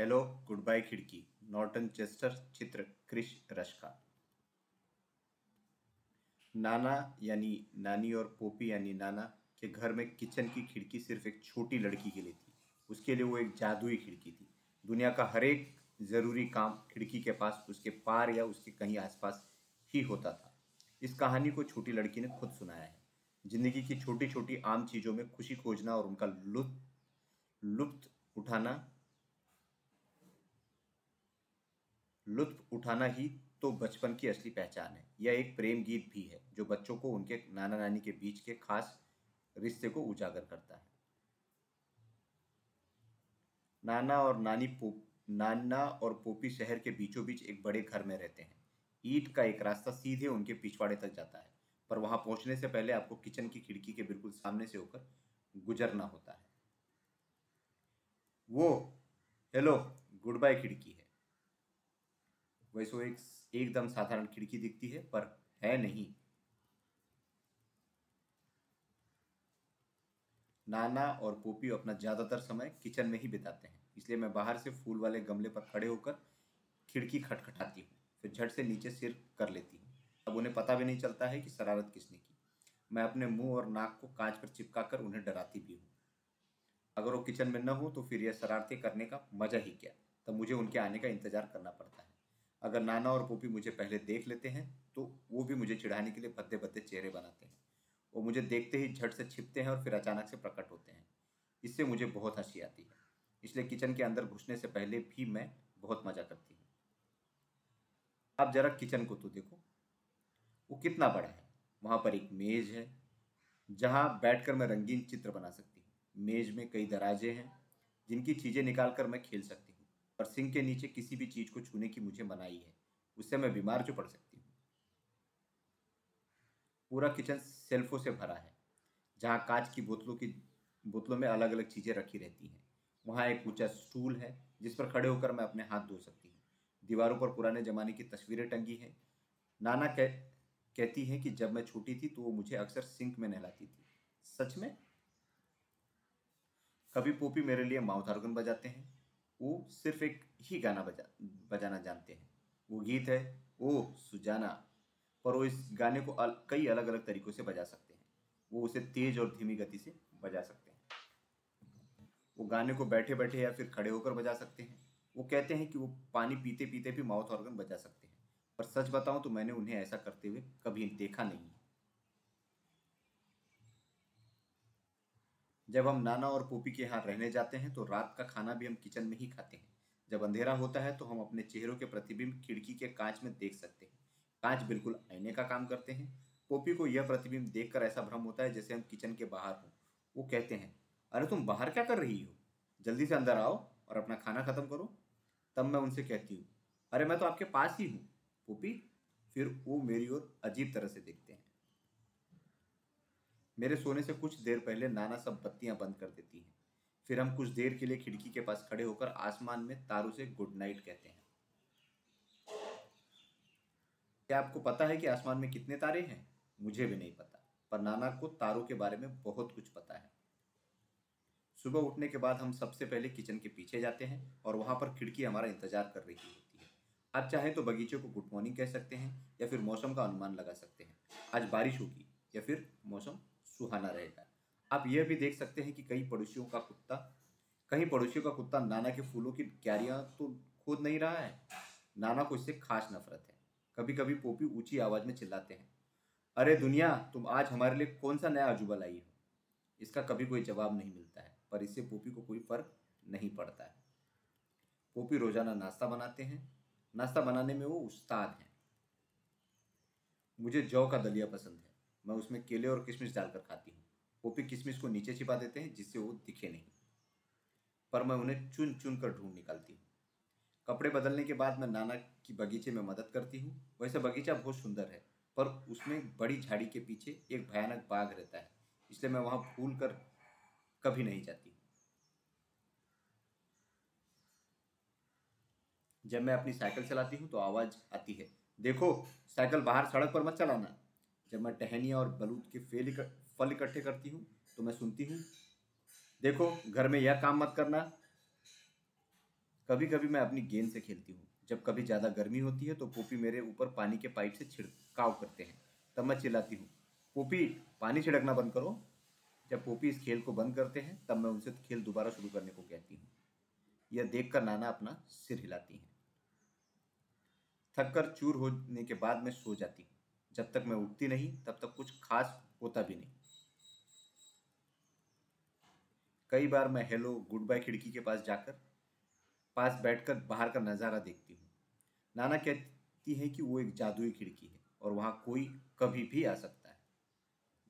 Hello good bye खिड़की। Norton Chester चित्र क्रिश रश्का नाना यानी नानी और पोपी यानी नाना के घर में किचन की खिड़की सिर्फ़ एक छोटी लड़की के लिए थी। उसके लिए वो एक जादुई खिड़की थी। दुनिया का हर एक ज़रूरी काम खिड़की के पास, उसके पार या उसके कहीं आसपास ही होता था। इस कहानी को छोटी लड़की ने खुद सुनाया है। ज़िंदगी की छोटी छोटी आम चीज़ों में खुशी खोजना और उनका लुत्फ लुत्फ उठाना लुत्फ उठाना ही तो बचपन की असली पहचान है। यह एक प्रेम गीत भी है, जो बच्चों को उनके नाना नानी के बीच के खास रिश्ते को उजागर करता है। नाना और नानी पोप नाना और पोपी शहर के बीचों बीच एक बड़े घर में रहते हैं। ईट का एक रास्ता सीधे उनके पिछवाड़े तक जाता है, पर वहाँ पहुँचने से पहले आपको किचन की खिड़की के बिल्कुल सामने से होकर गुजरना होता है। वो, हेलो, गुड बाय खिड़की वैसे एक एकदम साधारण खिड़की दिखती है, पर है नहीं। नाना और पोपी अपना ज़्यादातर समय किचन में ही बिताते हैं, इसलिए मैं बाहर से फूल वाले गमले पर खड़े होकर खिड़की खटखटाती हूँ, फिर झट से नीचे सिर कर लेती हूँ। अब उन्हें पता भी नहीं चलता है कि शरारत किसने की। मैं अपने मुँह और नाक को कांच पर चिपका कर उन्हें डराती भी हूँ। अगर वो किचन में न हो तो फिर यह शरारतें करने का मज़ा ही क्या, तब मुझे उनके आने का इंतज़ार करना पड़ता है। अगर नाना और पोपी मुझे पहले देख लेते हैं तो वो भी मुझे चिढ़ाने के लिए भद्दे भद्दे चेहरे बनाते हैं। वो मुझे देखते ही झट से छिपते हैं और फिर अचानक से प्रकट होते हैं। इससे मुझे बहुत हँसी आती है। इसलिए किचन के अंदर घुसने से पहले भी मैं बहुत मज़ा करती हूँ। आप जरा किचन को तो देखो। वो कितना बड़ा है। वहाँ पर एक मेज है, जहाँ बैठकर मैं रंगीन चित्र बना सकती हूँ। मेज में कई दराजे हैं, जिनकी चीज़ें निकाल कर मैं खेल सकती पर सिंक के नीचे किसी भी चीज़ को छूने की मुझे मनाही है। उससे मैं बीमार जो पड़ सकती हूँ? पूरा किचन सेल्फों से भरा है, जहाँ कांच की बोतलों की, बोतलों में अलग अलग चीज़ें रखी रहती हैं। वहाँ एक ऊँचा स्टूल है, जिस पर खड़े होकर मैं अपने हाथ धो सकती हूँ। दीवारों पर पुराने ज़माने की तस्वीरें टंगी हैं। नाना कह, कहती हैं कि जब मैं छोटी थी तो वो मुझे अक्सर सिंक में नहलाती थी। सच में? कभी पोपी मेरे लिए माउथ ऑर्गन बजाते हैं? वो सिर्फ़ एक ही गाना बजा बजाना जानते हैं। वो गीत है ओ सुजाना पर वो इस गाने को अल, कई अलग अलग तरीकों से बजा सकते हैं। वो उसे तेज और धीमी गति से बजा सकते हैं। वो गाने को बैठे बैठे या फिर खड़े होकर बजा सकते हैं। वो कहते हैं कि वो पानी पीते पीते भी माउथ ऑर्गन बजा सकते हैं। पर सच बताऊँ तो मैंने उन्हें ऐसा करते हुए कभी देखा नहीं है। जब हम नाना और पोपी के यहाँ रहने जाते हैं तो रात का खाना भी हम किचन में ही खाते हैं। जब अंधेरा होता है तो हम अपने चेहरों के प्रतिबिंब खिड़की के कांच में देख सकते हैं। कांच बिल्कुल आईने का काम करते हैं। पोपी को यह प्रतिबिंब देखकर ऐसा भ्रम होता है, जैसे हम किचन के बाहर हों। वो कहते हैं, अरे, तुम बाहर क्या कर रही हो? जल्दी से अंदर आओ और अपना खाना खत्म करो। तब मैं उनसे कहती हूँ, अरे, मैं तो आपके पास ही हूँ। पोपी फिर वो मेरी ओर अजीब तरह से देखते हैं। मेरे सोने से कुछ देर पहले नाना सब बत्तियाँ बंद कर देती हैं। फिर हम कुछ देर के लिए खिड़की के पास खड़े होकर आसमान में तारों से गुड नाइट कहते हैं। क्या आपको पता है कि आसमान में कितने तारे हैं? मुझे भी नहीं पता, पर नाना को तारों के बारे में बहुत कुछ पता है। सुबह उठने के बाद हम सबसे पहले किचन के पीछे जाते हैं और वहाँ पर खिड़की हमारा इंतज़ार कर रही होती है। आप चाहें तो बगीचे को गुड मॉर्निंग कह सकते हैं या फिर मौसम का अनुमान लगा सकते हैं। आज बारिश होगी या फिर मौसम सुहाना रहेगा। आप यह भी देख सकते हैं कि कई पड़ोसियों का कुत्ता कहीं पड़ोसियों का कुत्ता नाना के फूलों की क्यारियाँ तो खोद नहीं रहा है। नाना को इससे खास नफरत है। कभी कभी पोपी ऊँची आवाज़ में चिल्लाते हैं, अरे दुनिया, तुम आज हमारे लिए कौन सा नया अजूबा लाई हो? इसका कभी कोई जवाब नहीं मिलता है, पर इससे पोपी को कोई फ़र्क नहीं पड़ता है। पोपी रोज़ाना नाश्ता बनाते हैं। नाश्ता बनाने में वो उस्ताद हैं। मुझे जौ का दलिया पसंद है। मैं उसमें केले और किशमिश डालकर खाती हूँ। पोपी किशमिश को नीचे छिपा देते हैं, जिससे वो दिखे नहीं। पर मैं उन्हें चुन चुन कर ढूंढ निकालती हूँ। कपड़े बदलने के बाद मैं नाना की बगीचे में मदद करती हूँ। वैसे बगीचा बहुत सुंदर है, पर उसमें बड़ी झाड़ी के पीछे एक भयानक बाघ रहता है, इसलिए मैं वहाँ भूल कर कभी नहीं जाती। जब मैं अपनी साइकिल चलाती हूँ तो आवाज़ आती है, देखो, साइकिल बाहर सड़क पर मत चलाना। जब मैं टहनिया और बलूत के फेल फल इकट्ठे करती हूँ तो मैं सुनती हूँ, देखो, घर में यह काम मत करना। कभी कभी मैं अपनी गेंद से खेलती हूँ। जब कभी ज़्यादा गर्मी होती है तो पोपी मेरे ऊपर पानी के पाइप से छिड़काव करते हैं। तब मैं चिल्लाती हूँ, पोपी, पानी छिड़कना बंद करो। जब पोपी इस खेल को बंद करते हैं, तब मैं उनसे खेल दोबारा शुरू करने को कहती हूँ। यह देखकर नाना अपना सिर हिलाती हैं। थक कर चूर होने के बाद मैं सो जाती हूँ। जब तक मैं उठती नहीं, तब तक कुछ खास होता भी नहीं। कई बार मैं हेलो गुड बाय खिड़की के पास जाकर, पास बैठकर बाहर का नज़ारा देखती हूँ। नाना कहती है कि वो एक जादुई खिड़की है और वहाँ कोई कभी भी आ सकता है।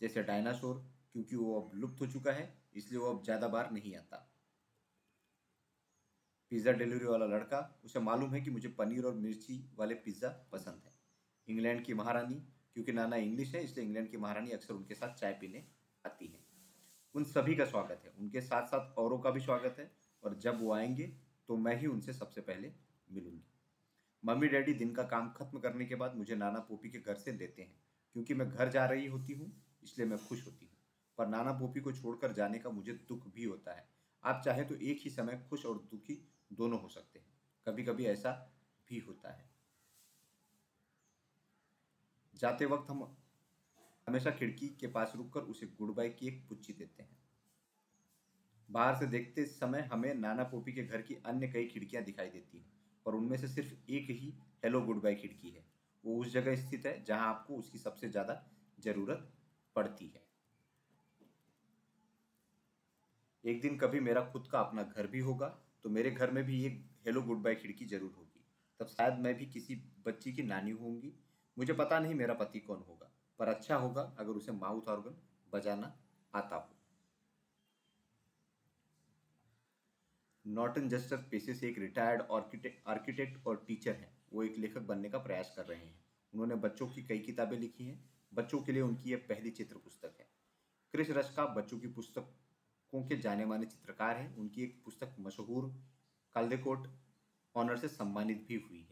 जैसे डायनासोर क्योंकि वो अब लुप्त हो चुका है, इसलिए वो अब ज़्यादा बार नहीं आता। पिज़्ज़ा डिलीवरी वाला लड़का, उसे मालूम है कि मुझे पनीर और मिर्ची वाले पिज़्ज़ा पसंद है। इंग्लैंड की महारानी क्योंकि नाना इंग्लिश है, इसलिए इंग्लैंड की महारानी अक्सर उनके साथ चाय पीने आती है। उन सभी का स्वागत है। उनके साथ साथ औरों का भी स्वागत है। और जब वो आएँगे तो मैं ही उनसे सबसे पहले मिलूँगी। मम्मी डैडी दिन का काम खत्म करने के बाद मुझे नाना पोपी के घर से लेते हैं, क्योंकि मैं घर जा रही होती हूँ, इसलिए मैं खुश होती हूँ। पर नाना पोपी को छोड़कर जाने का मुझे दुख भी होता है। आप चाहे तो एक ही समय खुश और दुखी दोनों हो सकते हैं। कभी कभी ऐसा भी होता है। जाते वक्त हम हमेशा खिड़की के पास रुककर उसे गुड बाय की एक पुच्ची देते हैं। बाहर से देखते समय हमें नाना पोपी के घर की अन्य कई खिड़कियाँ दिखाई देती हैं पर उनमें से सिर्फ़ एक ही हेलो गुड बाय खिड़की है। वो उस जगह स्थित है जहाँ आपको उसकी सबसे ज़्यादा ज़रूरत पड़ती है। एक दिन कभी मेरा खुद का अपना घर भी होगा तो मेरे घर में भी एक हेलो गुड बाय खिड़की ज़रूर होगी। तब शायद मैं भी किसी बच्ची की नानी होंगी मुझे पता नहीं मेरा पति कौन होगा, पर अच्छा होगा अगर उसे माउथ ऑर्गन बजाना आता हो। नॉर्टन जस्टर से एक रिटायर्ड आर्किटेक्ट और टीचर हैं। वो एक लेखक बनने का प्रयास कर रहे हैं। उन्होंने बच्चों की कई किताबें लिखी हैं। बच्चों के लिए उनकी यह पहली चित्र पुस्तक है। क्रिस रश का बच्चों की पुस्तकों के जाने माने चित्रकार हैं। उनकी एक पुस्तक मशहूर काल्देकोट ऑनर से सम्मानित भी हुई।